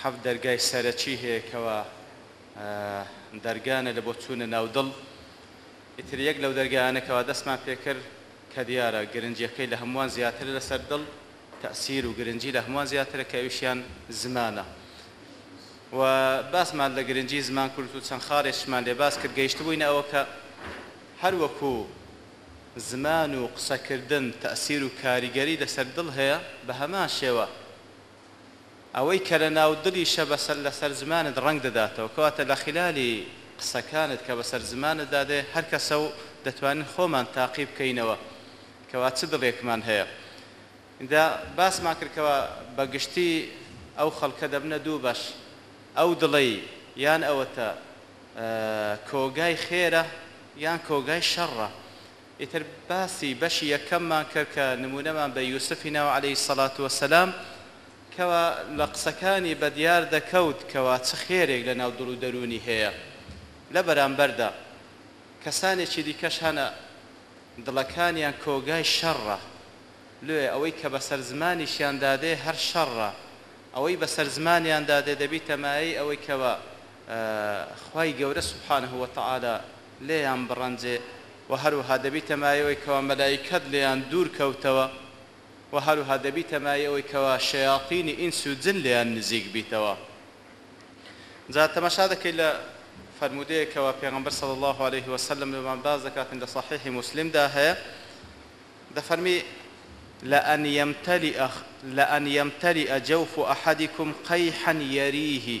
حەفت دەرگای سەرەکی هەیە کەوا دەرگانە لە بۆ چوونە ناو دڵ ئیتر یەک لەو دەرگایانە کەوا دەستمان پێکرد کە دیارە گرنگیەکەی لە هەمووان زیاترە لەسەر دڵ تەئسیر و گرنگی لە هەمووان زیاترە کە ئەویشیان زمانە و باسمان لە گرنگی زمان کرد و چەند خاڵێکیشمان لێ باس کرد گەیشتبووینە ئەوە کە هەر وەکو زمان و قسەکردن تەئسیر و کاریگەری لەسەر دڵ هەیە بە هەمان شێوە ئەوەی کە لە ناو دڵیشە بە سەر لە سەر زمانت ڕەنگ دەداتەوە کەواتە لە خیلالی قسەکانت کە بە سەر زمانت دا دێ هەر کەسە و دەتوانین خۆمان تاقی بکەینەوە کەوا چ دڵێکمان هەیە ئینجا باسمان کرد کەوا بە گشتی ئەو خەڵکە دەبنە دوو بەش ئەو دڵەی یان ئەوەتە کۆگای خێرە یان کۆگای شەڕە ئیتر باسی بەشی یەکەممان کرد کە نموونەمان بە یوسفی ناوە علیە سەلات وسلام کەوا لە قسەکانی بەدیار دەکەوت کەوا چ خێرێک لە ناو دڵ و دەروونی هەیە لە بەرامبەردا کەسانێکی دیکەش هەنە دڵەکانیان کۆگای شەڕە لۆیە ئەوەی کە بەسەر زمانیشیاندادێ هەر شەڕە ئەوەی بەسەر زمانیاندادێ دەبیتە مایەی ئەوەی کەوا خوای گەورە سبحانە وتعالی لێیان بڕەنجێ وە هەروەها دەبیتە مایەی ئەوەی کەوا مەلائیکەت لێیان دوور کەوتەوە وە هەروەها دەبیتە مایەی ئەوەی کەوا شەیاتینی ئینس و جن لێیان نزیک بیتەوە جا تەماشا دەکەی لە فەرموودەیەک کەوا پێغەمبەر صلی اللە علیە وسلم لەمان باس دەکاتن لە صحیح مسلم دا هەیە دەفەرمی لأن يمتلئ لأن يمتلئ جوف أحدكم قيحا يريه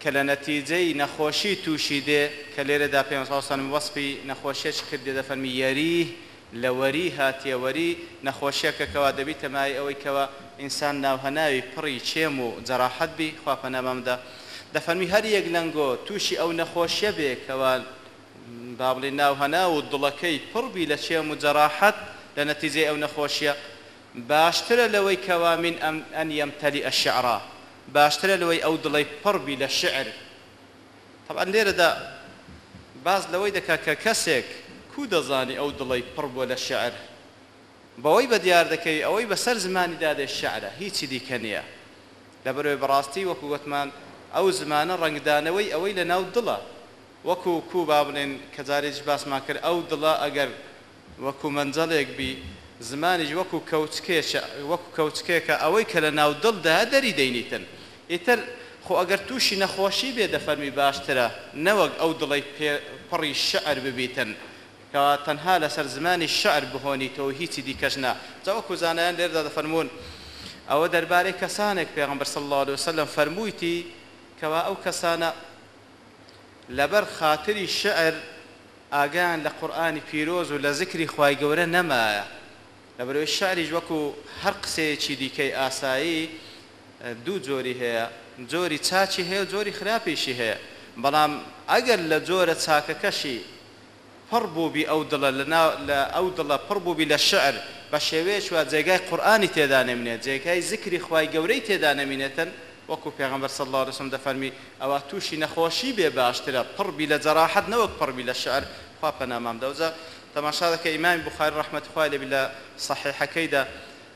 کە لە نەتیجەی نەخۆشی تووشی دێ، کە لێرەدا پێم ڕەوسەن وەسفی نەخۆشیەکی کردیە دەفەرمی، یەریه، لە وەری هاتیە، وەری نەخۆشیەکە کەوا دەبیتە مایەی ئەوەی کەوا ئینسان ناوهەناوی پڕی چێم و جەراحەت بی، خوا پەنامان بدا، دەفەرمی هەر یەک لەنگۆ تووشی ئەو نەخۆشیە بێ کەوا با بڵێین ناوهەناو و دڵەکەی پڕ بی لە چێم و جەراحەت لە نەتیجەی ئەو نەخۆشیە، باشترە لەوەی کەوا من ان یمتلئ شعرا باشترە لەوەی ئەو دڵەی پڕ بی لە شعر تەبعەن لێرەدا باس لەوەی دەکا کە کەسێک کوو دەزانی ئەو دڵەی پڕ بووە لە شعر بەوەی بە دیار دەکەوی ئەوەی بەسەر زمانی دا دێ شعرە هیچی دیکە نیە لەبەرئەوەی بەڕاستی وەکو گۆتمان ئەو زمانە ڕەنگدانەوەی ئەوەی لە ناو دڵە وەکو کوو با بڵێن کە جارێکیش باسمان کرد ئەو دڵە ئەگەر وەکو مەنجەڵێک بی، زمانیش وەکو کەوچکێچە وەکو کەوچکێکە ئەوەی کە لە ناو دڵ دایە دەری دەینیتن ئیتر خۆ ئەگەر تووشی نەخۆشی بێ دەفەرمی باشترە نەوەک ئەو دڵەی پێ پڕی شعر ببیتن کەوا تەنها لەسەر زمانی شعر بهۆنیتەوەو هیچی دیکەش نا جا وەکو زانایان لێرەدا دەفەرموون ئەوە دەربارەی کەسانێک پێغەمبەر صلی اللە علیە وسلم فەرموویتی کەوا ئەو کەسانە لەبەر خاتری شیعر ئاگایان لە قورئانی پیرۆز و لە زیکری خوای گەورە نەمایە لەبەرئەوەی شیعریش وەکو هەر قسەیەکی دیکەی ئاسایی دوو جۆری هەیە جۆری چاکی هەیە و جۆری خراپیشی هەیە بەڵام ئەگەر لە جۆرە چاکەکەشی پڕ بووبی ئەو دڵە لە ناو لە ئەو دڵە پڕ بووبی لە شعر بە شێوەیەک وا جێگای قورئانی تێدا نەمینێ جێگای زیکری خوای گەورەی تێدا نەمینێتن وەکو پێغەمبەر صلی اللە علیە وسلم دەفەرمی ئەوا تووشی نەخۆشی بێ باشترە پڕ بی لە جەراحەت نەوەک پڕ بی لە شعر خوا پەنامام دا ئەوجا تەماشا دەکە ئیمامی بوخاری ڕەحمەتی خوای لێ بی لە صەحیحەکەیدا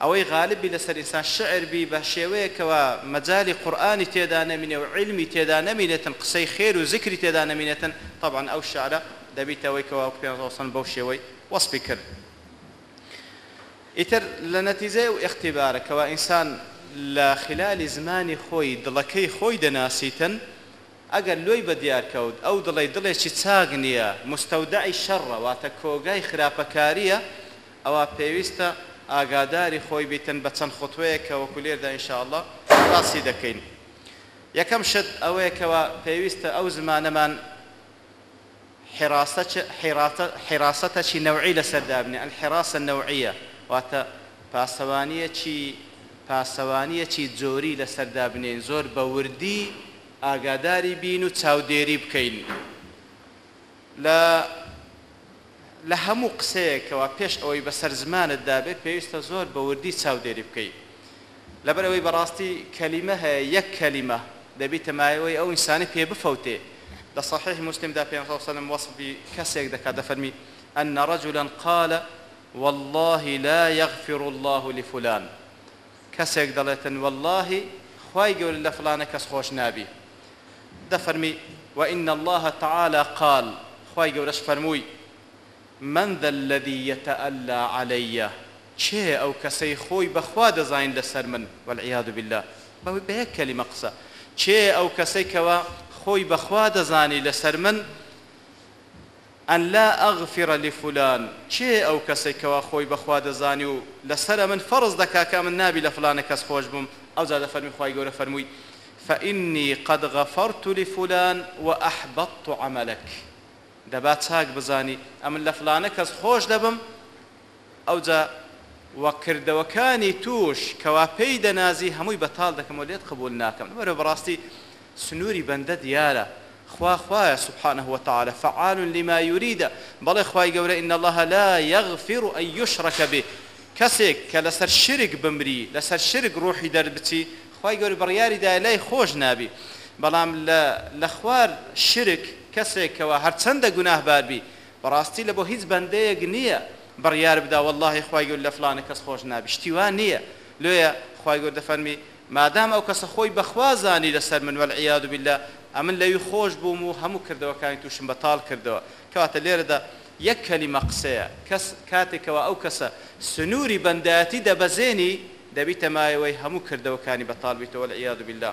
ئەوەی غالب بی لەسەر ئینسان شعر بی بە شێوەیەک کەوا مەجالی قورئانی تێدا نەمینێ و عیلمی تێدا نەمینێتن قسەی خێر و زیکری تێدا نەمینێتن تەبعەن ئەو شعرە دەبیتە ئەوەی کەوا وەک پێغەمبەر صلی اللە علیە و سلم بەو شێوەی وەسفی کرد ئیتر لە نەتیجەی ئەو ئیختیبارە کەوا ئینسان لە خلالی زمانی خۆی دڵەکەی خۆی دەناسیتن ئەگەر لۆی بە دیار کەوت ئەو دڵەی دڵێکی چاک نییە، مستودعی شەڕە واتە کۆگای خراپەکارییە، ئەوا پێویستە ئاگاداری خۆی بیتن بە چەند خوتوەیەک کە وەکو لێردا ان شاء اللە باسی دەکەین. یەکەم شت ئەوەیە کەوا پێویستە ئەو زمانەمان، حیراسەتەچی نەوعی لەسەر دابنێ، الحراسە النوعیە، واتە پاسەوانیەکی پاسەوانیەکی جۆری لەسەر دابنێین، زۆر بە وردی ئاگاداری بین و چاودێری بکەین لە لە هەموو قسەیەکەوە پێش ئەوەی بەسەر زمانت دابێت پێویستە زۆر بە وردی چاودێری بکەی. لەبەر ئەوەی بەڕاستی کەلیمە هەیە یەک کەلیمە دەبیتە مایەوەی ئەو ئینسانەی پێ بفەوتێ، لە صحیح مسلم دا پێامبەر صلی اللە علیە وسلم وەسفی کەسێک دەکات دەفەرمی، ان رجلا قال، واللە لا یغفر اللە لفلان، کەسێک دەڵێتن وەڵڵاهی خوای گەورە لە فلانە کەس خۆش نابی، دەفەرمی، وان اللە تعالی قال، خوای گەورەش فەرمووی، من ذا الذی یتەئەللا علی، کێیە ئەو کەسەی خۆی بە خوا دەزانیت لەسەر من والعیاذ باللە بە بە یەک کەلیمە قسە کێیە ئەو کەسەی کەوا خۆی بە خوا دەزانی لەسەر من ان لا اغفر لفلان کێیە ئەو کەسەی کەوا خۆی بە خوا دەزانی و لەسەر ئەمن فەرز دەکا کە ئەمن نابی لە فلانە کەس خۆش بووم ئەوجا دەفەرمی خوای گەورە فەرمووی فإني قد غفرت لفلان وأحبطت عملك دەبا چاک بزانی ئەمن لە فلانە کەس خۆش دەبم ئەوجا وە کردەوەکانی توش کەوا پێی دەنازی هەمووی بەتاڵ دەکەم و لێت قبول ناکەم لەبەرئەوە بەڕاستی سنوری بەندە دیارە خوا خوایە سبحانە وتعالی فعال لما یریدە بەڵێ خوای گەورە ان اللە لا یغفر ان یشرک به کەسێک کە لەسەر شرک بمری لەسەر شرک ڕوحی دەربچی خوای گەورە بڕیاری دایە لای خۆش نابی بەڵام لە لەخوار شرک کەسێک کەوا هەرچەندە گوناهبار بی بەڕاستی لەبۆ هیچ بەندەیەک نیە بڕیار بدا وەڵاهی خوای گەورە لەفڵانە کەس خۆش نابی شتی وا نیە لۆیە خوای گەورە دەفەرمی مادام ئەو کەسە خۆی بەخوا زانی لەسەر من والعیاذ باللە ئەمن لەوی خۆش بووم و هەموو کردەوەکانی توشم بەتاڵ کردەوە کەواتە لێرەدا یەک کەلیمە قسەیە کەس کاتێک کەوا ئەو کەسە سنوری بەندایەتی دەبەزێنی دەبیتە مایەوەی هەموو کردەوەکانی بەتاڵ بیتەوە والعیاذ باللە.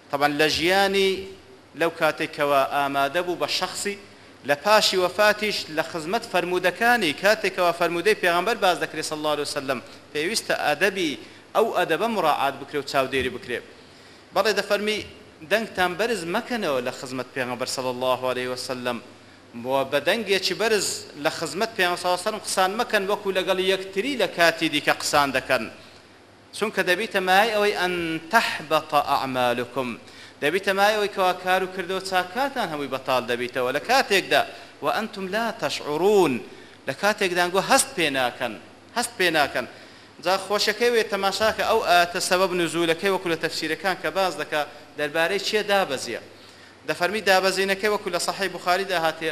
تەبعەن لە ژیانی لەو کاتەی کەوا ئامادە بوو بە شەخسی، لە پاشی وەفاتیش لە خزمەت فەرموودەکانی، کاتێک کەوا فەرموودەی پێغەمبەر باس دەکرێ صلی اللە علیە وسلم پێویستە ئەدەبی ئەو ئەدەبە مراعات بکرێ و چاودێری بکرێ بەڵێ دەفەرمی، دەنگتان بەرز مەکەنەوە لە خزمەت پێغەمبەر صلی اللە علیە وسلم و بە دەنگێکی بەرز لە خزمەت پێغەمبەر صلی اللە علیە وسلم قسان مەکەن وەکو لەگەڵ یەکتری لە کاتی دیکە قسان دەکەن. چونکە دەبیتە مایەی ئەوەی، ان تحبط اعمالکم، دەبیتە مایەی ئەوەی کەوا کار و کردەوە چاککاتان هەمووی بەتاڵ دەبیتەوە لە کاتێکدا، وانتم لا تشعرون، لە کاتێکدان گو هەست پێ ناکەن، هەست پێ ناکەن. جا خۆشەکەی ئەوەیە تەماشا کە ئەو ئایەتە سەبەب نزولەکەی وەکو لە تەفسیرەکان کە باس دەکا دەربارەی چیە دابەزیە. دەفەرمی دابەزینەکەی وەکو لە صحیح بخاریدا هاتێ،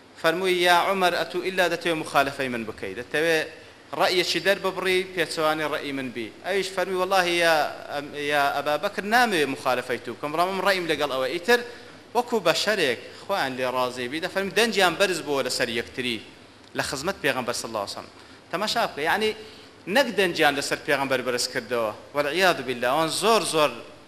فەرمووی، یا عومەر ئەتوو ئیلا دەتەوێ موخالەفەی من بکەی، دەتەوێ ڕەئیەکی دەر ببڕی پێچەوانەی ڕەئی من بی، ئەویش فەرمووی، وەڵاهی یا یا ئەبا بەکر نامەوێ موخالەفەی توو بکەم، بەڵام ئەم ڕەئیم لەگەڵ ئەوە، ئیتر وەکوو بەشەرێک، خوایان لێ ڕازی بی، دەفەرمووی، دەنگیان بەرز بۆوە لە سەر یەکتری لە خزمەت پێغەمبەر صلی اللە علیە وسلم، تەماشا بکە یەعنی نەک دەنگیان لە سەر پێغەمبەر بەرز کردەوە، والعیاذ باللە، ئەوان زۆر زۆر.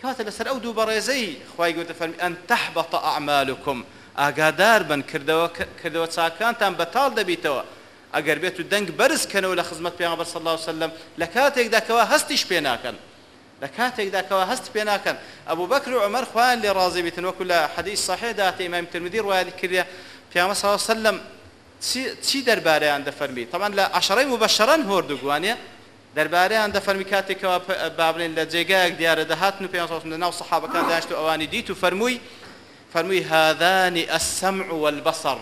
کەواتە لەسەر ئەو دوو بەڕێزەی خوای گەورە دەفەرموێت، ان تحبط اعمالکم، ئاگاداربن کردەوە چاکانتان بەتاڵ دەبیتەوە، ئەگەر بێت و دەنگ بەرز بکەنەوە لە خزمەت پێغەمبەر صلی اللە علیە وسلم لە کاتێکدا کەوا هەستیش پێ ناکەن لە کاتێکدا کەوا هەستی پێ ناکەن ابو بکر و عمر خوایان لێ ڕازی بیتن وەکو لە حدیث صحیح دا هاتێ امام ترمذی ڕوایەتی کردیە پێغەمبەر صلی اللە علیە وسلم چی دەربارەیان دەفەرمی طبعا لە عشرەی مبشرن هۆردوگوانێ دەربارەیان دەفەرمی، کاتێک کەوا با بڵێین لە جێگایەک دیارە دەهاتن و پێغەمبەر صلی اللە علیە و سلم لەناو صەحابەکان دانیشت و ئەوانی دیت و فەرمووی، فەرمووی، هذان السمع والبصر،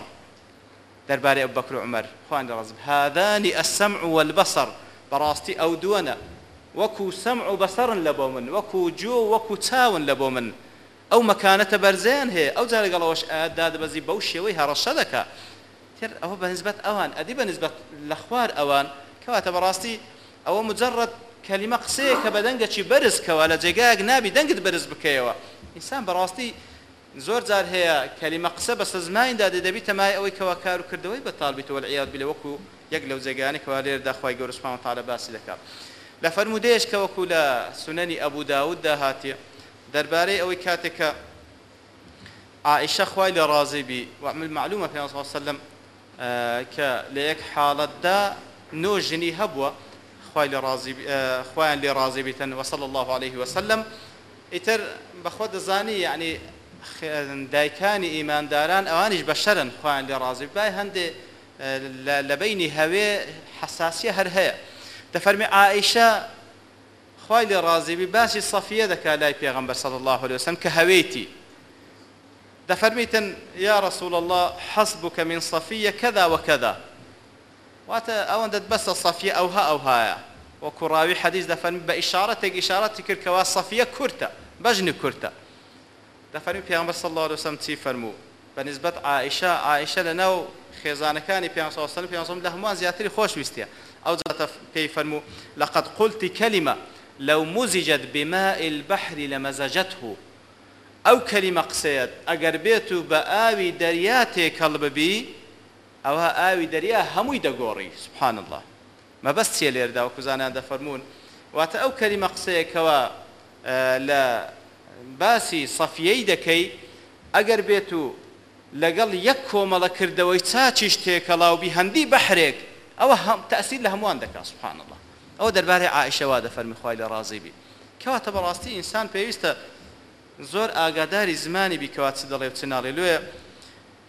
دەربارەی ابو بکر و عمر، خوایان لێ ڕازی بێت، هذان السمع والبصر، بەڕاستی ئەو دووەنە وەکو سەمع و بەسەرن لە بۆ من، وەکو گوێ و وەکو چاون لە بۆ من، ئەو مەکانەتە بەرزەیان هەیە ئەوجا لەگەڵ ئەوەش ئایە دادەبەزی بەو شێوەی هەڕەشە دەکا تر ئەوە بەنسبەت ئەوان ئەدی بەنسبەت لەخوار ئەوان کەواتە بەڕاستی ئەوە مجرد کەلیمە قسەیەکە بەدەنگەکی بەرز کەوە لەجێگایەک نابی دەنگت بەرز بکەیەوە ئینسان بەڕاستی زۆر جار هەیە کەلیمە قسە بەسە زمانیدا دێ دەبیتە مایەی ئەوەی کەوا کارو کردەوەی بەتال بیت والعیاذ باللە وەکو یەک لەو جێگایانەی کەوا لێرەدا خوای گەورە سبحانە وتعالی باسی دەکا لەفەرموودەیەش کەوەکو لە سننی ابو داود دا هاتیە دەربارەی ئەوەی کاتێک کە عائیشە خوای لێ ڕازی بی وە من مەعلومە پێغەمبەر صلی اللە علیە وسلم کە لە یەک حاڵەتدا نۆ ژنی هەبووە خوای لێ ڕازی بی خوایان لێ ڕازی بیتن وە صلی اللە علیە وسلم ئیتر بەخۆت دەزانی یەعنی دایکانی ئیمانداران ئەوانیش بەشەرن خوایان لێ ڕازی بی بای هەندێ لە لەبەینی هەوێ حەساسیە هەر هەیە دەفەرمی عائیشە خوای لێ ڕازی بی باسی صەفیە دەکا لای پێغەمبەر صلی اللە علیە وسلم کە هەوێیتی دەفەرمیتن یا رسول اللە حسبک من صەفیە کذا و کذا واتە ئەوەندەت بەسە صەفیە ئەوها ئەوهایە وەکو ڕاوی حەدیس دەفەرمی بە ئیشارەتێک ئیشارەتی کرد کەوا صەفیە کورتە بەژنی کورتە دەفەرمی پێغەمبەر صلی اللە علیە وسلم چی فەرموو بە نیسبەت عائیشە، عائیشە لە ناو خێزانەکانی پێغەمبەر صلی اللە علیە وسلم پێغەمبەر صلی اللە علیە وسلم لە هەمووان زیاتری خۆش ویستیە ئەوجا پێی فەرموو لقد قلت کلمە لو مزجت بماء البحر لمزجته ئەو کەلیمە قسەیەت ئەگەر بێتو بە ئاوی دەریا تێکەڵ ببی ئەوا ئاوی دەریا هەمووی دەگۆڕی سبحان اللە مەبەست چیە لێرەدا وەکو زانایان دەفەرموون واتە ئەو کەلیمە قسەیە کەوا لە باسی سەفیەی دەکەی ئەگەر بێت و لەگەڵ یەک کۆمەڵە کردەوەی چاکیش تێکەڵاو بی هەندی بەحرێک ئەوە تەئسیر لە هەمووان دەکات سبحان اللە ئەوە دەربارەی عائیشە وا دەفەرمی خوای لێ ڕازی بی کەواتە بەڕاستی ئینسان پێویستە زۆر ئاگاداری زمانی بی کەوا چ دەڵێ و چ ناڵێ لۆیە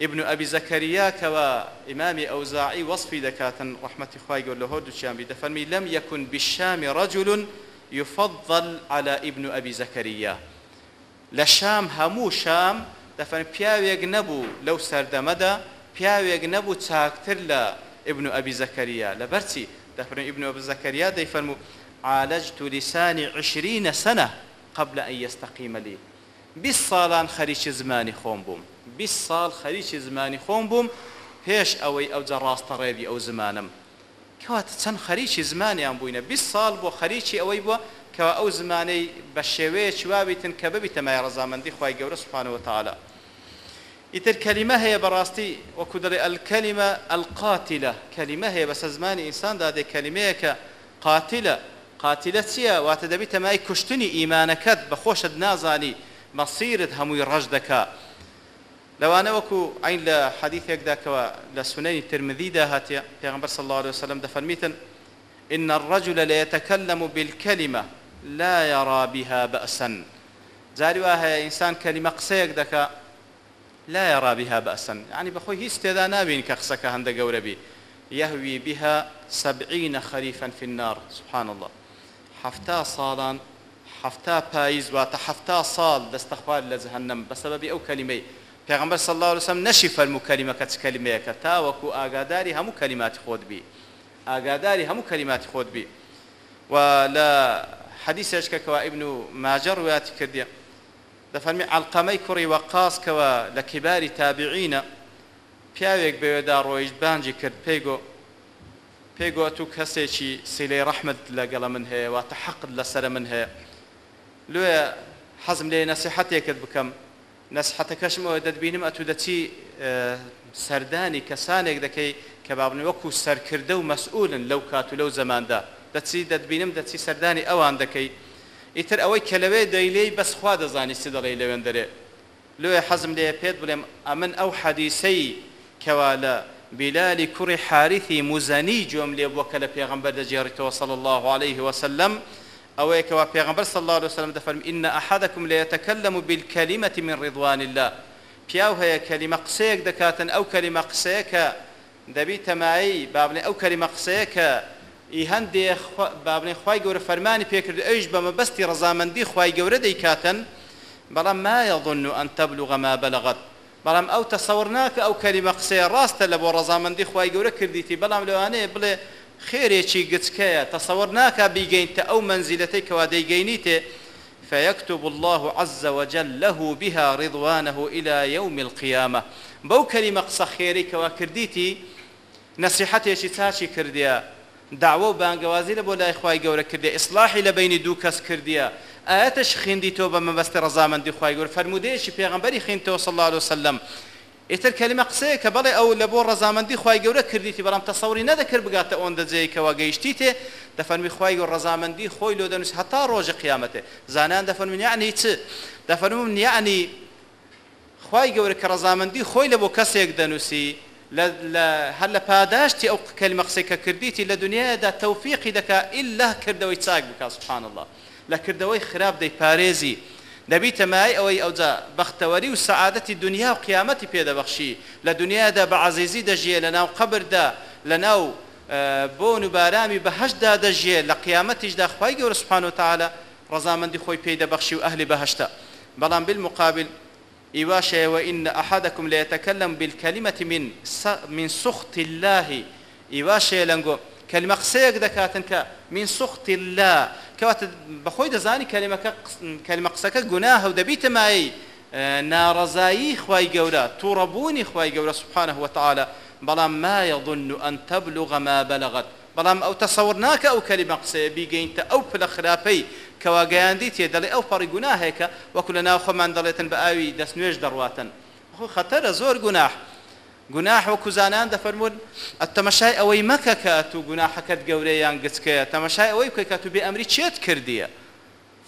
ابن ابی زکریا کەوا امامی اوزاعی وەسفی دەکاتن ڕەحمەتی خوای گەور لەهۆردوکیان بی دەفەرمی لم یکن بالشام رجل یفضل علی ابن ابی زکریا لەشام هەموو شام دەفەرمی پیاوێک نەبوو لەو سەردەمەدا پیاوێک نەبوو چاکتر لە ابن ابی زکریا لەبەرچی دەفەرمی ابن ابی زکریا دەیفەرموو عالجت لسانی عشرین سنە قبل ان یستقیم لی بیست ساڵان خەریکی زمانی خۆم بووم، بیست ساڵ خەریکی زمانی خۆم بووم پێش ئەوەی ئەوجە ڕاستەڕێبی ئەو زمانەم کەواتە چەند خەریکی زمانیان بووینە بیست ساڵ بۆ خەریکی ئەوەی بووە کەوا ئەو زمانەی بە شێوەیەکی وا بیتن کە ببیتە مایە ڕەزامەندی خوای گەورە سبحانە وتعالی ئیتر کەلیمە هەیە بەڕاستی وەکو دەڵێ الکلمە القاتلە کەلیمە هەیە بەسەر زمانی ئینساندا دێ کەلیمەیەکە قاتلە قاتلە چیە واتە دەبی تەمای کوشتنی ئیمانەکەت بە خۆشت نازانی مەسیرت هەمووی ڕەش دەکا لەوانە وەکو عەین لە حەدیثێکدا کەوا لە سونەنی ترمذیدا هاتیە پێغەمبەر صلی اللە علیە وسلم دەفەرمیتن ان الرجل لیتکلم بالکلمە لا یرا بها باسا جاری وا هەیە ئینسان کەلیمە قسەیەک دەکا لا یرا بها باسا یەعنی بەخۆی هیچ تێدا نابینی کە قسەکە هەندە گەورە بی یهوی بها سبعین خریفا فی النار سبحان اللە حەفتا ساڵان حەفتا پایز واتە حەفتا ساڵ دەستە خوار لە جهنم بەسەبەبی ئەو کەلیمەی پێغەمبەر صلی اللە علیە وسلم نەشی فەرموو کەلیمەکە چ کەلیمەیەکە تاوەکو ئاگاداری هەموو کەلیماتی خۆت بی ئاگاداری هەموو کەلیماتی خۆت بی وە لە حەدیسێچکە کەوا ئیبن ماجە ڕویاتی کردیە. دەفەرمێ عەلقەمەی کوڕی وەقاس کەوا لە کیباری تابعینە پیاوێک بەوێدا ڕۆیشت بانگی کرد پێی گۆ پێی گۆت و کەسێکی سیلەی ڕەحمت لەگەڵە من هەیە واتە حەقت لەسەرە من هەیە لۆیە حەزم لێ نەسیحەتێکت بکەم نەسیحەتەکەشم ئەوە دەتبینم ئەتوو دەچی سەردانی کەسانێک دەکەی کە بابنی وەکو سەرکردە و مەسئولن لەو کات و لەو زەماندا دەچی دەتبینم دەچی سەردانی ئەوان دەکەی ئیتر ئەوەی کەلەوێ دەیلێی بەس خوا دەزانی چ دەڵێی لەوێندەرێ لۆیە حەزم لێیە پێت بڵێم ئەمن ئەو حەدیسەی کەوا لە بیلالی کوڕی حاریثی موزەنی گوێم لێبووە کە لە پێغەمبەر دەگێڕیتەوە صلی اللە علیه وسلم ئەوەیە کەوا پێغەمبەر صلی اللە علیه وسلم دەفەرمی ان احدکم لیتکلم بالکلمە من رضوان اللە پیاو هەیە کەلیمە قسەیەک دەکاتن ئەو کەلیمە قسەیە کە دەبی تەمایەی بابلێن ئەو کەلیمە قسەیە کە ی هەندێ خوا بابلێن خوای گەورە فەرمانی پێ کردو ئەویش بە مەبەستی ڕەزامەندی خوای گەورە دەیکاتن بەڵام ما یظن ان تبلغ ما بلغت بەڵام ئەو تەسەور ناکە ئەو کەلیمە قسەیە ڕاستە لە بۆ ڕەزامەندی خوای گەورە کردیتی بەڵام لەوانەیە بڵێ خێرێکی گچکەیە تەسەور ناکا بیگەینتە ئەو مەنزیلەتەی کەوا دەیگەینیتێ فیکتب اللە عز وجل له بها رضوانه الی یوم القیامە بەو کەلیمە قسە خێرەی کەوا کردیتی نەسیحەتێکی چاکی کردیە دەعوە و بانگەوازی لە بۆ لای خوای گەورە کردیە ئیسڵاحی لە بەینی دوو کەس کردیە ئایەتێکی خیندیتەوە بە مەبەستی ڕەزامەندی خوای گەورە فەرموودەیەکی پێغەمبەری خیندتەوە صلی اللە علیە وسلم ئیتر کەلیمە قسەیە کە بەڵێ ئەو لەبۆ ڕەزامەندی خوای گەورە کردیتی بەڵام تەسەوری نەدەکرد بگاتە ئۆندە جێی کەوا گەیشتیتێ دەفەرمی خوای گەورە ڕەزامەندی خۆی لۆ دەنوسێ هەتا ڕۆژی قیامەتێ زانایان دەفەرمون یەعنی چ دەفەرمون یەعنی خوای گەورە کە ڕەزامەندی خۆی لەبۆ کەسێک دەنوسی لە لە هەر لە پاداشتی ئەو کەلیمە قسەی کە کردیتی لە دنیایەدا تەوفیقی دەکا ئیللا کردەوەی چاک بکا سبحان اللە لە کردەوەی خراپ دەیپارێزی دەبیتە مایەی ئەوەی ئەوجا بەختەوەری و سەعادەتی دونیا و قیامەتی پێ دەبەخشی لە دونیادا بە عەزیزی دەژیێ لە ناو قەبردا لە ناو بۆن و بارامی بەهەشتدا دەژیێ لە قیامەتیشدا خوای گەورە سبحانە وتعالی ڕەزامەندی خۆی پێی دەبەخشی و ئەهلی بەهەشتە بەڵام بالمقابل ئیوا شێ وان احدکم لیتکلم بالکلمە من من سخط اللە ئیوا شێ لەنگۆ کلمە قسەیەک دەکاتن کە من سخط اللە کەواتە بەخۆی دەزانی کلمەکە کلمە قسەکە گوناهە و دەبیتە مایەی ناڕەزایی خوای گەورە توڕە بوونی خوای گەورە سبحانە وتعالی بەڵام ما یظن ان تبلغ ما بلغت بەڵام ئەو تەسەور ناکە ئەو کەلیمە قسەیە بیگەینتە ئەو پلە خراپەی کەوا گەیاندیتیە دەڵێ ئەو پەڕی گوناهێکە وەکو لە ناو خۆمان دەڵێتن بە ئاوی دەست نوێژ دەڕواتن خۆ خەتەرە زۆر گوناح گوناح وەکو زانایان دەفەرموون ئەتو تەمەشای ئەوەی مەکە کە ئەتو گوناحەکەت گەورەیە یان گچکەیە تەمەشای ئەوەی بکە کە ئەتو بێ ئەمری چێت کردیە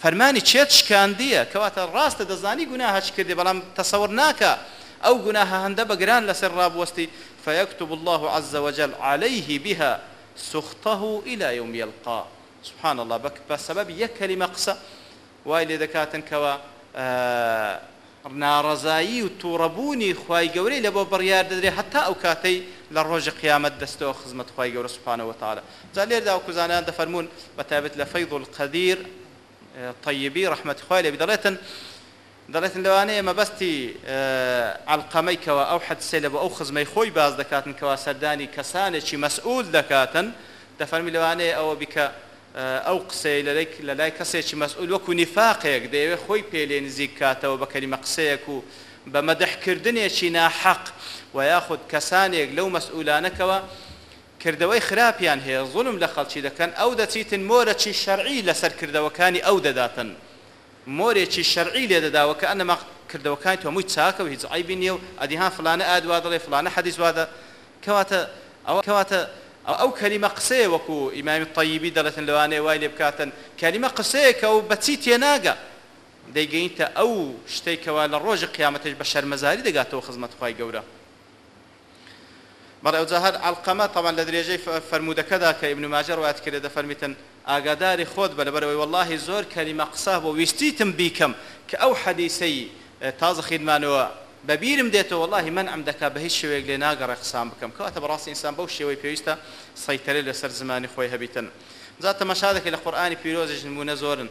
فەرمانی چێت شکاندیە کەواتە ڕاستە دەزانی گوناهەچ کردی بەڵام تەسەور ناکا ئەو گوناهە هەندە بە گران لەسەر ڕابوەستی فیکتب اللە عز وجل علیه بها سخطه الی یوم یلقا سبحان اللە بە سەبەبی یەک کەلیمە قسە وای لێدەکاتن کەوا ناڕەزایی و توڕەبوونی خوای گەورەی لەبۆ بڕیار دەدرێت هەتا ئەو کاتەی لە ڕۆژی قیامەت دەچتەوە خزمەت خوای گەورە سبحانە وتعالی جا لێردا وەکو زانایان دەفەرموون بە تایبەت لە فیض القدیر طیبی ڕەحمەتی خوای لێبی دەڵێتن دەڵێتن لەوانەیە مەبەستی عەلقەمەی کەوا ئەو حەدسەی لەبۆ ئەو خزمەی خۆی باس دەکاتن کەوا سەردانی کەسانێکی مەسئول دەکاتن دەفەرمی لەوانەیە ئەوە بی کە ئەو قسەی لەلای کەسێکی مەسئول وەکو نیفاقێک دەیەوێت خۆی پێ لێ نزیک بکاتەوە بە کەلیمە قسەیەک و بە مەدح کردنێکی ناحەق و یاخود کەسانێک لەو مەسئولانە کەوا کردەوەی خراپیان هەیە زوڵم لە خەڵکی دەکەن ئەو دەچیتن مۆرەکی شەرعی لەسەر کردەوەکانی ئەو دەداتن مۆرێکی شەرعی لێ دەدا وە کەئەنەما کردەوەکانی تۆ هەمووی چاکە و هیچ عەیبی نیە و ئەدی ها فلانە ئایەت وا دەڵێ فلانە حەدیس وا دە کەواتە ئەوە کەواتە ئەو کەلیمە قسەیە وەکو ئیمامی تەیبی دەڵێتن لەوانەیە وای لێ بکاتن کەلیمە قسەیەکە و بەچی تێناگا دەیگەینتە ئەو شتەی کەوا لەڕۆژی قیامەتیش بەشەرمەزاری دەگاتەوە خزمەت خوای گەورە. بەڵێ ئەوجا هەر عەلقەمە تەبعەن لە درێژەی فەرموودەکەدا کە ئیبن ماجە ڕوایەتی کردە دەفەرمیتن ئاگاداری خۆت بە لەبەرئەوەی وەڵاهی زۆر کەلیمە قسە بوو ویستیتم بیکەم کە ئەو حەدیسەی تازە خیرمانەوە بە بیرم دێتەوە وەڵاهی مەنعم دەکا بە هیچ شێوەیەک لێ ناگەڕێ قسان بکەم کەواتە بەڕاستی ئینسان بەو شێوەی پێویستە سەیتەرەی لەسەر زمانی خۆی هەبیتن جا تەماشا دەکەی لە قورئانی پیرۆزیش نموونە زۆرن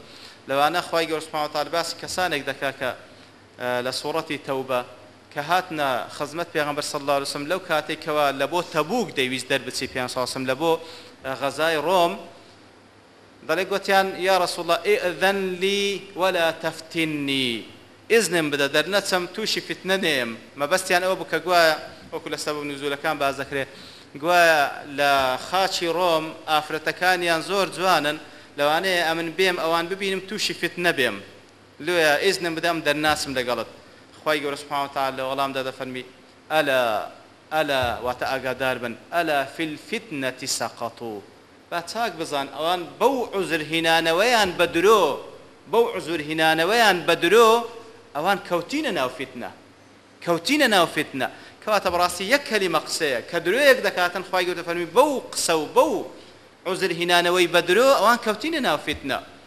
لەوانە خوای گەورە سبحانە وتعالی باسی کەسانێک دەکا کە لە سوڕەتی تەوبە کە هاتنە خزمەت پێغەمبەر صلی اللە علیە وسلم لەو کاتەی کەوا لە بۆ تەبوک دەیویست دەربچی پێغەمبەر صلی اللە علیە وسلم لە بۆ غەزای ڕۆم دەڵێ گۆتیان یا رسول اللە ائذن لی ولا تفتنی ئیزنم بدە دەرنەچم توشی فتنە نێم مەبەستیان ئەوە بوو کە گوایە وەکو لە سەبەب نزولەکان باس دەکرێ گوایە لە خاچی ڕۆم ئافرەتەکانیان زۆر جوانن لەوانەیە ئەمن بێم ئەوان ببینم توشی فتنە بێم لۆیە ئیزنم بدە ئەم دەرناسم لەگەڵت. خوای گەورە سبحانە وتعالی لە وەڵامدا دەفەرمی، الا، الا، واتە ئاگادار بن، الا فی الفتنە سقطو، با چاک بزان ئەوان بەو عوزر هینانەوەیان بە درۆ، بەو عوزور هینانەوەیان بە درۆ، ئەوان کەوتینە ناو فیتنە، کەوتینە ناو فیتنە، کەواتە بەڕاستی یەک کەلیمە قسەیە کە درۆیەک دەکاتن خوای گەورە دەفەرمی بەو قسە و بەو عوزر هینانەوەی بە درۆ ئەوان کەوتینە ناو فیتنە.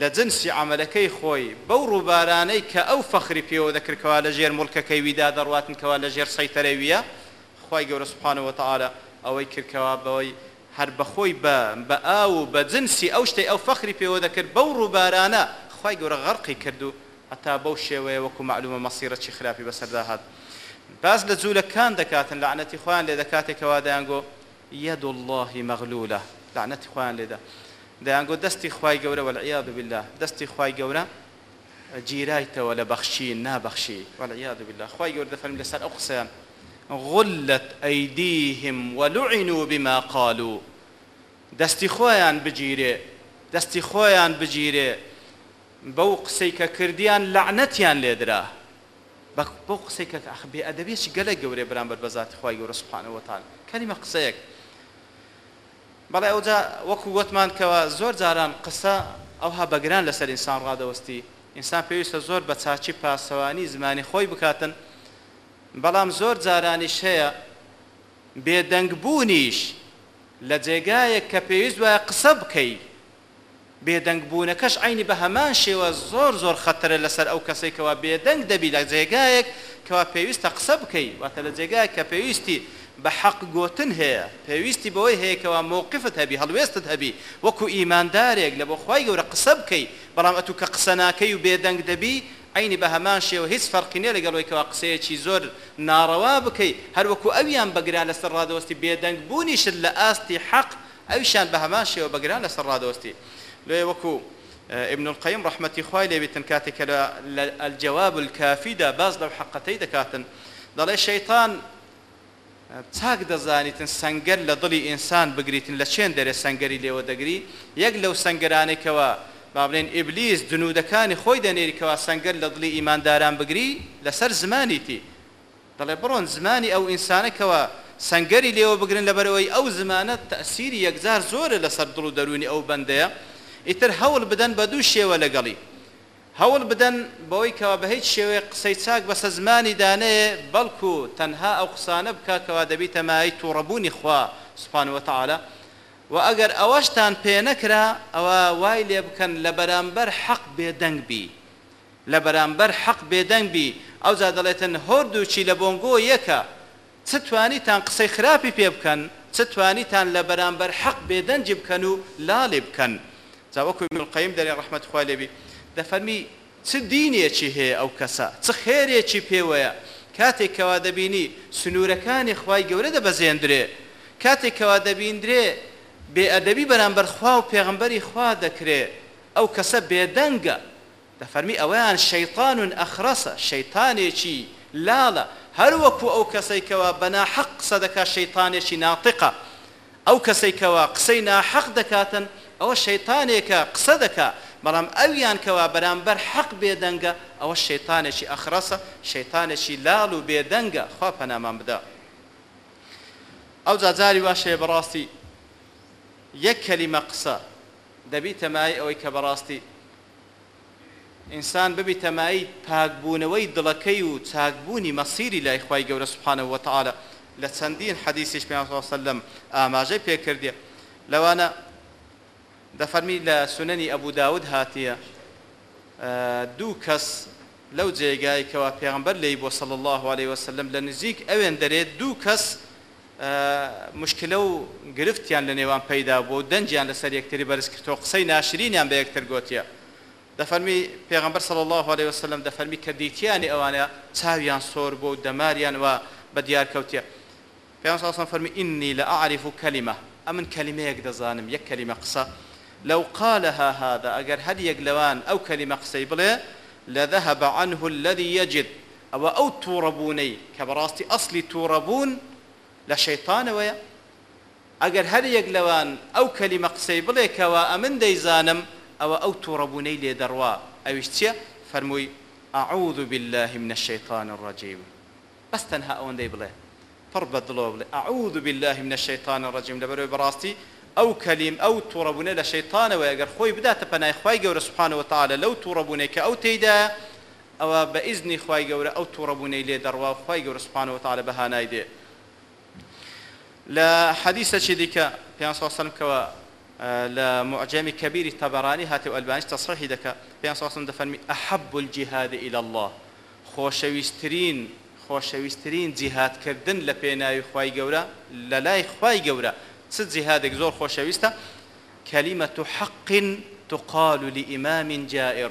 لە جنسی عەمەلەکەی خۆی بەو ڕووبارانەی کە ئەو فەخری پێوە دەکرد کەوا لە ژێر موڵکەکەی ویدا دەڕواتن کەوا لە ژێر سەیتەرەی ویە خوای گەورە سبحانە وتعالی ئەوەی کرد کەوا بەوەی هەر بەخۆی بە بە ئاو و بە جنسی ئەو شتەی ئەو فەخری پێوە دەکرد بەو ڕووبارانە خوای گەورە غەرقی کرد و هەتا بەو شێوەیە وەکو مەعلومە مەسیرە چی خراپی بەسەردا هات باس لە جوولەکان دەکاتن لەعنەتی خوایان لێ دەکاتێ کەوا دەیانگۆ یەد اللە مەغلولە، لەعنەتی خوایان لێدا، دەیانگوت دەستی خوای گەورە، والعیاذ باللە، دەستی خوای گەورە گیرایتەوە لە بەخشین، نابەخشی، والعیاذ باللە، خوای گەورە دەفەرمی لەسەر ئەو قسەیان، غلت ایدیهم ولعنوا بما قالوا، دەستی خوایان بگیرێ، دەستی خوایان بگیرێ، بەو قسەی کە کردیان لەعنەتیان لێدرا. بە بەو قسەی کە ئاخ بێ ئەدەبیەکی گەلەک گەورەیە بەرامبەر بە زاتی خوای گەورە سبحانە وتعالی کەلیمە قسەیەک بەڵێ ئەوجا وەکو وتمان کەوا زۆر جاران قسە ئەوها بەگران لەسەر ئینسان ڕادەوەستی ئینسان پێویستە زۆر بە چاکی پاسەوانی زمانی خۆی بکاتن بەڵام زۆر جارانیش هەیە بێدەنگ بوونیش لە جێگایەک کە پێویست وایە قسە بکەی بێدەنگ بوونەکەش عەینی بەهەمان شێوە زۆر زۆر خەتەرە لەسەر ئەو کەسەی کەوا بێدەنگ دەبی لە جێگایەک کەوا پێویستە قسە بکەی واتە لە جێگایەک کە پێویستی بە حەق گۆتن هەیە پێویستی بەوەی هەیە کەوا مەوقیفت هەبی هەڵوێستت هەبی وەکو ئیماندارێک لەبۆ خوای گەورە قسە بکەی بەڵام ئەتوو کە قسە ناکەی و بێدەنگ دەبی عەینی بەهەمان شێوە هیچ فەرقی نیە لەگەڵ ئەوەی کەوا قسەیەکی زۆر ناڕەوا بکەی هەروەکو ئەویان بەگران لەسەر ڕادەوەستی بێدەنگ بوونیشت لە ئاستی حەق ئەویشیان بە هەمان شێوە بە گران لەسەر ڕادەوەستی. بۆیە وەکو ابن القیم ڕەحمەتی خوای لێ بیتن کاتێ کە لە لە الجواب الکافی دا باس لەو حەقەتەی دەکاتن دەڵێ شەیتان چاک دەزانیتن سەنگەر لە دڵی ئینسان بگریتن لە چێن دەرێ سەنگەری لێوە دەگری یەک لەو سەنگەرانەی کەوا با بڵێن ئیبلیس جنودەکانی خۆی دەنێری کەوا سەنگەر لە دڵی ئیمانداران بگری لەسەر زمانیتی دەڵێ بڕۆن زمانی ئەو ئینسانە کەوە سەنگەری لێوە بگرن لەبەرئەوەی ئەو زمانە تەئسیری یەکجار زۆرە لەسەر دڵ و دەروونی ئەو بەندەیە ئیتر هەوڵ بدەن بە دوو شێوە لەگەڵی هەوڵ بدەن بەوەی کەوا بە هیچ شێوەیەک قسەی چاک بەسە زمانی دا نەیێ بەڵکو تەنها ئەو قسانە بکە کەوا دەبیتە مایەی توڕەبوونی خوا سبحانە وتعالی وە ئەگەر ئەوەشتان پێ نەکرا ئەوا وای لێ بکەن لەبەرامبەر حەق بێدەنگ بی لە بەرامبەر حەق بێدەنگ بی ئەوجا دەڵێتن هۆردووکی لە بۆنگۆ یەکە چ توانیتان قسەی خراپی پێ بکەن چ توانیتان لە بەرامبەر حەق بێدەنگی بکەن و لاڵی بکەن جا وەکو ابن القیم دەرێ ڕەحمەتی خوای لێ بی دەفەرمی چ دینێکی هەیە ئەو کەسە چ خێرێکی پێوەیە کاتێک کەوا دەبینی سنوورەکانی خوای گەورە دەبەزێندرێ کاتێک کەوا دەبیندرێ بێ ئەدەبی بەرامبەر خوا و پێغەمبەری خوا دەکرێ ئەو کەسە بێدەنگە، دە فەرمی ئەوەیان شیطان اخرسە، شیطانێکی لالە، هەر وەکو ئەو کەسەی کەوا بە ناحەق قسە دەکات شیطانێکی ناطقە، ئەو کەسەی کەوا قسەی ناحەق دەکاتن ئەوە شیطانێکە قسە دەکا، بەڵام ئەویان کەوا بەرامبەر حەق بێدەنگە ئەوە شیطانێکی اخرسە، شیطانێکی لال و بێدەنگە، خوا پەنامان بدا. ئەوجا جاری واش هەیە بەڕاستی یەک کەلیمە قسە دەبیتە مایەی ئەوەی کە بەڕاستی ئینسان ببیتە مایەی پاکبوونەوەی دڵەکەی و چاکبوونی مەسیری لای خوای گەورە سبحانە وتعالی لە چەندین حەدیسیش پێامبەر صلی اللە علیە وسلم ئاماژەی پێکردیە لەوانە دەفەرمی لە سونەنی ئەبو داود هاتیە دوو کەس لەو جێگای کەوا پێغەمبەر لێی بۆ صلی اللە علیە وسلم لە نزیک ئەوێن دەرێت دوو کەس موشکلە و گرفتیان لە نێوان پەیدا بووە و دەنگیان لە سەر یەکتری بەرز کردووە و قسەی ناشرینیان بە یەکتر گۆتیە. دەفەرمی، پێغەمبەر صلی اللە علیە وسلم، دەفەرمی، کە دیتیانی ئەوانە چاویان سۆر بووە و دەماریان وا بە دیار کەوتیە. پێغەمبەر صلی اللە علیە وسلم فەرمووی، انی لأعرف کلمە، ئەمن کەلیمەیەک دەزانم، یەک کەلیمە قسە، لو قالها هذا، ئەگەر هەر یەک لەوان ئەو کەلیمە قسەی بڵێ، لذهب عنه الذی یجد، ئەوە ئەو توڕە بوونەی کە بەڕاستی ئەسڵی توڕە بوون لە شەیتانەوەیە ئەگەر هەر یەک لەوان ئەو کەلیمە قسەی بڵێ کە وا ئەمن دەیزانم ئەوە ئەو توڕە بوونەی لێ دەڕوا ئەویش چیە فەرمووی اعوذ باللە من الشیطان الرجیم بەس تەنها ئەوەندەی بڵێ پڕ بە دڵەوە بڵێ اعوذ باللە من الشیطان الرجیم لەبەرئەوەی بەڕاستی ئەو کەلیم ئەو توڕە بوونە لە شەیتانەوەیە گەر خۆی بداتە پەنای خوای گەورە سبحانە وتعالی لەو توڕە بوونەی کە ئەو تێیدایە ئەوا بە ئیزنی خوای گەورە ئەو توڕە بوونەی لێ دەڕوا و خوای گەورە سبحانە وتعالی بە هانای دێ لە حەدیسەکی دیکە پێان سڵ سلم کەوە لە معجەمی کەبیری تەبەرانی هاتێ و ئەلبانیش تەصحیحی دەکە پێان سڵ سلم دەفەرمی احب الجهاد الى الله خۆشەویسترین خۆشەویسترین جیهاد کردن لە پێناوی خوای گەورە لە لای خوای گەورە چ جیهادێک زۆر خۆشەویستە کلمة حق تقال لامام جائر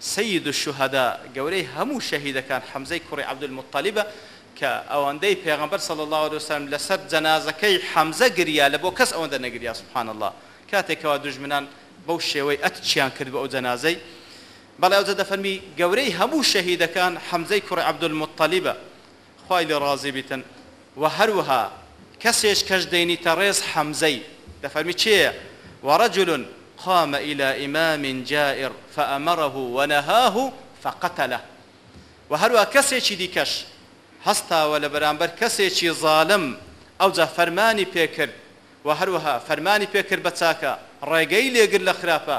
سەید الشوهدا، گەورەی هەموو شەهیدەکان حەمزەی کوڕی عبدالمطلبە کە ئەوەندەی پێغەمبەر صلی اللە علیە وسلم لەسەر جەنازەکەی حەمزە گریا لەبۆ کەس ئەوەندە نەگریا سبحان اللە کاتێ کەوا دوژمنان بەو شێوەی ئەت چیان کرد بۆ ئەو جەنازەی بەڵێ ئەوجە دەفەرمی گەورەی هەموو شەهیدەکان حەمزەی کوڕی عبدالمطلبە خوای لێ ڕازی بیتن وە هەروها کەسێچ کەش دەینیتە ڕێز حەمزەی دەفەرمی چێە وەڕەجول قام الی امام جائر فامره ونهاه فقتله وە هەروە کەسێچی دیکەش هەستاوە لە بەرامبەر کەسێچی زالم ئەوجا فەرمانی پێکرد وە هەروها فەرمانی پێکرد بە چاکە ڕێگەی لێگرت لە خراپە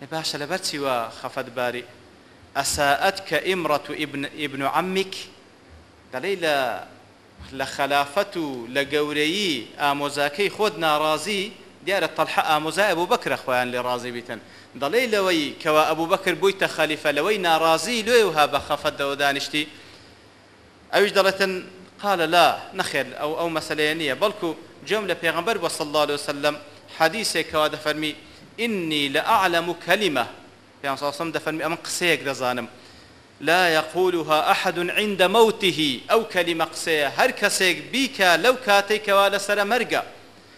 ئێ باشە لەبەر چی وا خەفەت باری اساءتک امرە ابن ابن عمک دەڵێی لە لە خەلافەت و لە گەورەیی ئامۆزاکەی خۆت ناڕازی دیارە طلحە ئامۆزای ابوبکرە خوایان لێ ڕازی بیتن دەڵێی لەوەی کەوا ابوبکر بویتە خەلیفە لەوەی ناڕازی لۆیەوها بە خەفەت دەوە دانیشتی ئەویش دەڵێتن، قال لا، نەخێر ئەو ئەو مەسەلەیە نییە، بەڵکو گوێم لە پێغەمبەر بووە صلی اللە علیە وسلم حەدیسێک کەوا دەفەرمی، اني لاعلم کلمە، پێغەمبەر صلی اللە علیە وسلم دەفەرمی ئەمن قسەیەک دەزانم، لا یقولها احد عند موته، ئەو کلمە قسەیە هەر کەسێک بیکا لەو کاتەی کەوا لەسەرە مەرگە،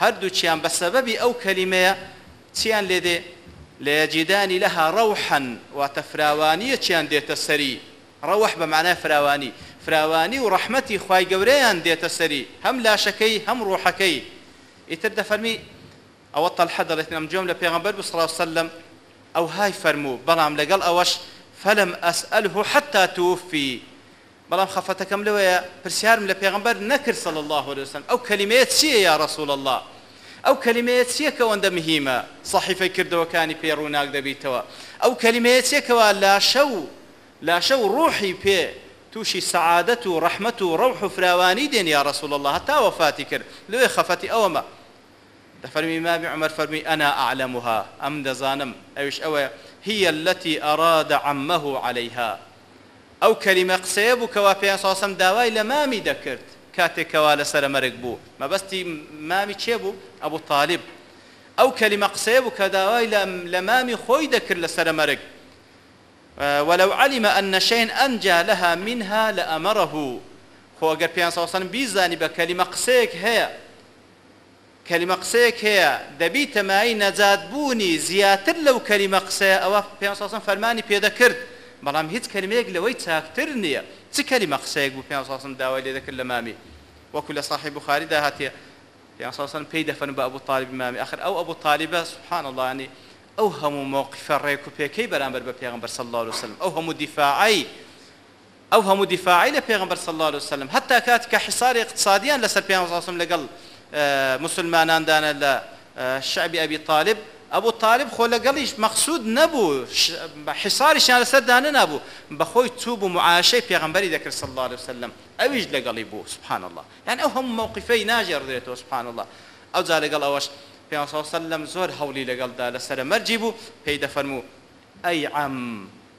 هەردووکیان بە سەبەبی ئەو کەلیمەیە چییان لێ دێ، لەیەجیدانی لەها ڕەوحا، واتە فراوانییەکیان دێتە سەری، ڕەوح بە مەعنای فراوانی، فراوانی و ڕەحمەتی خوای گەورەیان دێتە سەری، هەم لاشەکەی هەم ڕوحەکەی، ئیتر دەفەرمی، ئەوە طەلحە دەڵێت، من گوێم لە پێغەمبەر بوو صلی اللە علیە وسلم ئەوهای فەرموو، بەڵام لەگەڵ ئەوەش، فلم اسئله حتی توفی، بەڵام خەفەتەکەم لەوەیە پرسیارم لە پێغەمبەر نەکرد صلی اللە علیە وسلم ئەو کەلیمەیە چییە یا رسول اللە؟ ئەو کەلیمەیە چییە کە ئەوەندە مهیمە صەحیفەی کردەوەکانی پێی ڕووناک دەبیتەوە؟ ئەو کەلیمەیە چییە کەوا لاشە و لاشە و ڕوحی پێ تووشی سەعادەت و ڕەحمەت و ڕەوح و فراوانی دێن یا رسول اللە هەتا وەفاتی کرد لۆیە خەفەتی ئەوەمە دەفەرمی ئیمامی عومەر فەرمووی ئەنا اعلمها ئەمن دەزانم ئەویش ئەوەیە هی التی اراد عمه علیها ئەو کەلیمە قسەیە بوو کەوا پێان صلی اللە علیە وسلم داوای لە مامی دەکرد کاتێک کەوا لەسەرە مەرگ بوو مەبەستی مامی کێ بوو ابو طالب ئەو کەلیمە قسەیە بوو کە داوای لە لە مامی خۆی دەکرد لەسەرە مەرگ ولو علم ان شیئا انجا لها منها لامره خۆ گەر پێان صلی اللە علیە وسلم بیزانیبا کەلیمە قسەیەک هەیە کەلیمە قسەیەک هەیە دەبی تەمایی نەجات بوونی زیاتر لەو کەلیمە قسەیە ئەوە پێغەمبەر صلی علیە و سلم فەرمانی پێ دەکرد بەڵام هیچ کەلیمەیەک لەوەی چاکتر نیە چ کەلیمە قسەیەک بوو پێغەمبەر صلی علیە و سلم داوای لێ دەکرد لە مامی وەکو لە صحیح بخاری دا هاتیە پێغەمبەر صلی علیە و سلم پێی دەفەرموو بە ابو طالبی مامی ئاخر ئەو ابو طالبە سبحان اللە یانی ئەو هەموو موقفە ڕێک و پێکەی بەرامبەر بە پێغەمبەر صلی اللە علیە و سلم ئەو هەموو دیفاعەی ئەو هەموو دیفاعەی لە پێغەمبەر صلی اللە علیە وسلم هەتا کاتێک کە حیصاری اقتصادیان لەسەر پێغەمبەر صلی اللە علیە وسلم لەگەڵ موسلمانان دانا لە شعبی ابی طالب ابو طالب خۆ لەگەڵیش مقصود نەبوو حیصاریشیان لەسەر دانەنابوو بەخۆی چووبوو معایشەی پێغەمبەری دەکرد صلی اللە علیە وسلم ئەویش لەگەڵی بوو سبحان اللە یانی ئەو هەموو موقفەی ناگێڕدرێتەوە سبحان اللە ئەو جا لەگەڵ ئەوەش پێغەمبەر صلی اللە علیە وسلم زۆر هەوڵی لەگەڵدا لەسەرە مەرجی بوو پێی دەفەرموو ئەی عەم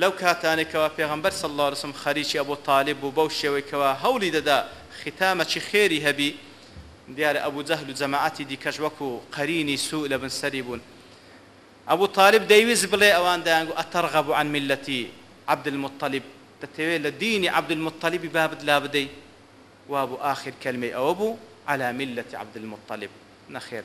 لەو کاتانەی کەوا پێغەمبەر صلی اللە علیە وسلم خەریکی ابو طالب بوو بەو شێوەی کەوا هەوڵی دەدا ختامەکی خێری هەبی دیارە ابو جهل و جەماعەتی دیکەش وەکو قەرینی سوء لەبن سەری بوون ابو طالب دەیویست بڵێ ئەوان دەیانگوو اترغب عن ملتی عبد المطلب دەتەوێ لە دینی عبد المطلبی بابت لابدەی وابوو ئاخیر کەلمەی ئەوە بوو علی ملتی عبد المطلب نەخێر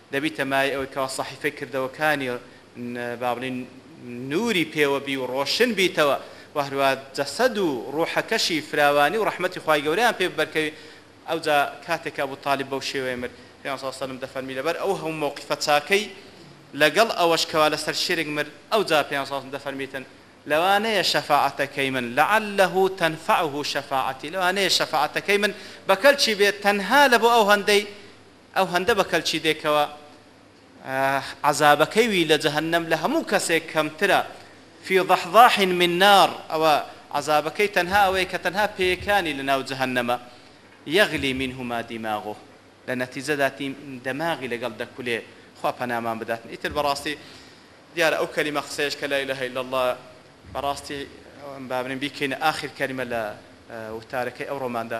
دەبیتە مایەی ئەوەی کەوا سەحیفەی کردەوەکانی با بڵێین نووری پێوە بی و ڕۆشن بیتەوە و هەروا جەسەد و ڕووحەکەشی فراوانی و ڕەحمەتی خوای گەورەیان پێ ببەرکەوی ئەوجا کاتێک کە ابو طالب بەو شێوەیە مرد پێغەمبەر صلی اللە علیە و سلم دەفەرمی لەبەر ئەو هەموو مەوقیفە چاکەی لەگەڵ ئەوەش کەوا لەسەر شیرک مرد ئەوجا پێغەمبەر صلی اللە علیە و سلم دەفەرمیتن لەوانەیە شەفاعەتەکەی من لعله تنفعه شفاعتی لەوانەیە شەفاعەتەکەی من بەکەلکی بێت تەنها لەبۆ ئەو هەندەی ئەو هەندە بە کەلکی دێکەوە عەزابەکەی وی لە جەهەنەم لە هەموو کەسێک کەمترە فی ضحضاح من نار ئەوە عەزابەکەی تەنها ئەوەیە کە تەنها پێیەکانی لە ناو جەهەنەمە یغلی منهما دماغه لە نەتیجەدا دەماغی لەگەڵ دەکولێ خوا پەنامان بدات ئیتر بەڕاستی دیارە ئەو کەلیمە قسەیەش کە لا الە الا اللە بەڕاستی با بڵێین بیکەینە ئاخر کەلیمە لە وتارەکەی ئەوڕۆماندا.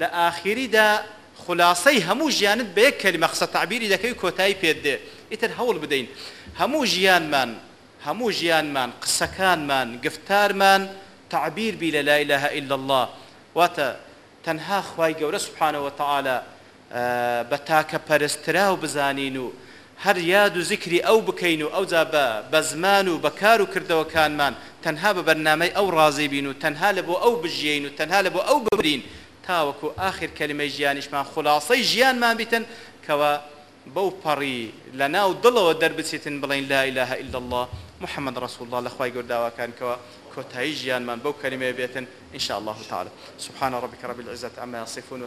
لە ئاخیریدا خولاسەی هەموو ژیانت بە یەک کەلیمە قسە تەعبیری دەکەی و کۆتایی پێت دێ ئیتر هەوڵ بدەین هەموو ژیانمان هەموو ژیانمان قسەکانمان گفتارمان تەعبیر بی لە لائیلاهە ئیلەڵڵا واتە تەنها خوای گەورە سبحانە وتعالی بە تاکە پەرستراو بزانین و هەر یاد و زیکری ئەو بکەین و ئەوجا بە بە زمان و بە کار و کردەوەکانمان تەنها بە بەرنامەی ئەو ڕازی بین و تەنها لە بۆ ئەو بژیین و تەنها لە بۆ ئەو بمرین تاوەکو ئاخیر کەلمەی ژیانیشمان خولاسەی ژیانمان بیتن کەوا بەو پەڕی لە ناو دڵەوە دەربچیتن بڵێین لا الە الا اللە محمد رسول اللە لە خوای گەور داواکەن کەوا کۆتایی ژیانمان بەو کەلمەیە بێتن ان شاء اللە تعالی سبحان ربک رب العزە عما یصفون.